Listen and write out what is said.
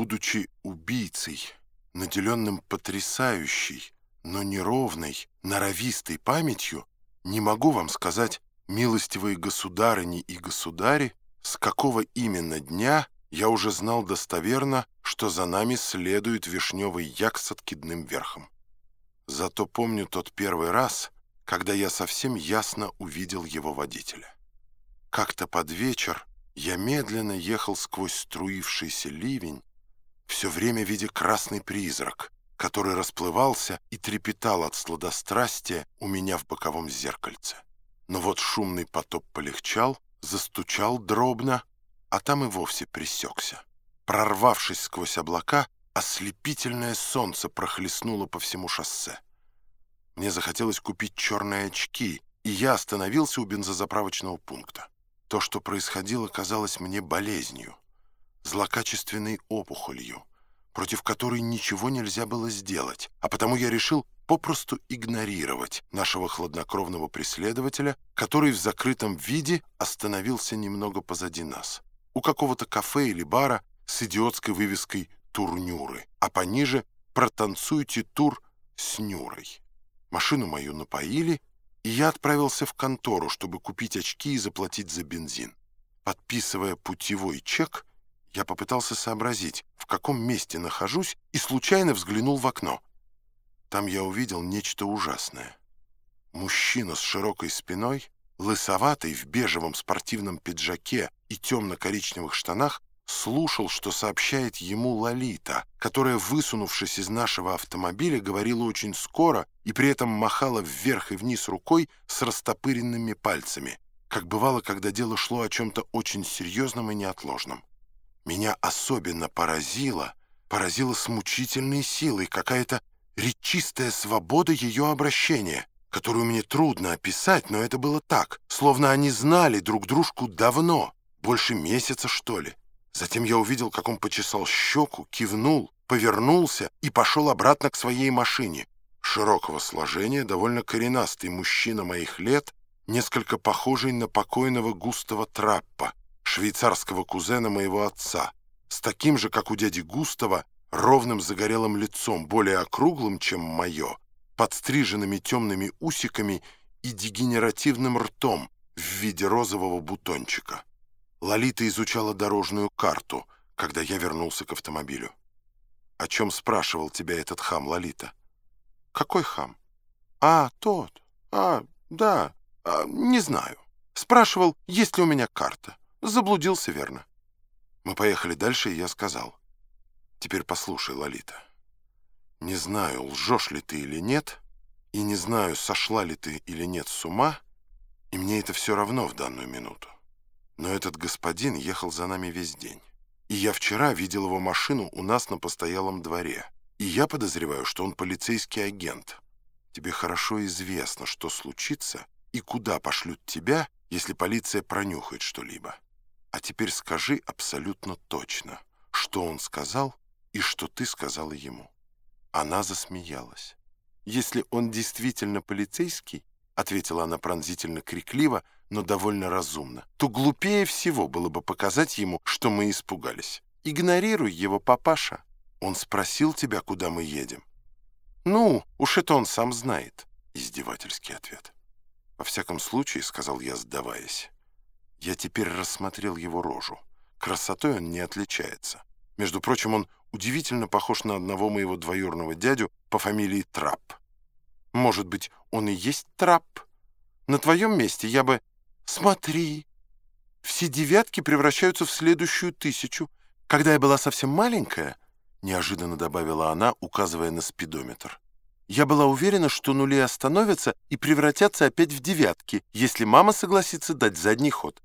будучи убийцей, наделенным потрясающей, но неровной, норовистой памятью, не могу вам сказать, милостивые государыни и государи, с какого именно дня я уже знал достоверно, что за нами следует вишневый як с откидным верхом. Зато помню тот первый раз, когда я совсем ясно увидел его водителя. Как-то под вечер я медленно ехал сквозь струившийся ливень, все время видя красный призрак, который расплывался и трепетал от сладострастия у меня в боковом зеркальце. Но вот шумный потоп полегчал, застучал дробно, а там и вовсе присекся. Прорвавшись сквозь облака, ослепительное солнце прохлестнуло по всему шоссе. Мне захотелось купить черные очки, и я остановился у бензозаправочного пункта. То, что происходило, казалось мне болезнью, злокачественной опухолью, против которой ничего нельзя было сделать, а потому я решил попросту игнорировать нашего хладнокровного преследователя, который в закрытом виде остановился немного позади нас, у какого-то кафе или бара с идиотской вывеской «Турнюры», а пониже «Протанцуйте тур с Нюрой». Машину мою напоили, и я отправился в контору, чтобы купить очки и заплатить за бензин. Подписывая путевой чек, я попытался сообразить, в каком месте нахожусь, и случайно взглянул в окно. Там я увидел нечто ужасное. Мужчина с широкой спиной, лысоватый в бежевом спортивном пиджаке и темно-коричневых штанах, слушал, что сообщает ему Лолита, которая, высунувшись из нашего автомобиля, говорила очень скоро и при этом махала вверх и вниз рукой с растопыренными пальцами, как бывало, когда дело шло о чем-то очень серьезном и неотложном. Меня особенно поразило, поразила с мучительной силой какая-то речистая свобода ее обращения, которую мне трудно описать, но это было так, словно они знали друг дружку давно, больше месяца, что ли. Затем я увидел, как он почесал щеку, кивнул, повернулся и пошел обратно к своей машине. Широкого сложения, довольно коренастый мужчина моих лет, несколько похожий на покойного Густава Траппа, швейцарского кузена моего отца, с таким же, как у дяди Густава, ровным загорелым лицом, более округлым, чем мое, подстриженными темными усиками и дегенеративным ртом в виде розового бутончика. Лолита изучала дорожную карту, когда я вернулся к автомобилю. «О чем спрашивал тебя этот хам, Лолита?» «Какой хам?» «А, тот. А, да. А, не знаю. Спрашивал, есть ли у меня карта. Заблудился, верно». Мы поехали дальше, и я сказал. «Теперь послушай, Лолита. Не знаю, лжешь ли ты или нет, и не знаю, сошла ли ты или нет с ума, и мне это все равно в данную минуту. Но этот господин ехал за нами весь день. И я вчера видел его машину у нас на постоялом дворе. И я подозреваю, что он полицейский агент. Тебе хорошо известно, что случится и куда пошлют тебя, если полиция пронюхает что-либо. А теперь скажи абсолютно точно, что он сказал и что ты сказала ему». Она засмеялась. «Если он действительно полицейский, — ответила она пронзительно-крикливо, — но довольно разумно, то глупее всего было бы показать ему, что мы испугались. Игнорируй его, папаша. Он спросил тебя, куда мы едем. Ну, уж это он сам знает. Издевательский ответ. Во всяком случае, сказал я, сдаваясь, я теперь рассмотрел его рожу. Красотой он не отличается. Между прочим, он удивительно похож на одного моего двоюрного дядю по фамилии Трап. Может быть, он и есть Трап? На твоем месте я бы Смотри, все девятки превращаются в следующую тысячу. Когда я была совсем маленькая, неожиданно добавила она, указывая на спидометр, я была уверена, что нули остановятся и превратятся опять в девятки, если мама согласится дать задний ход.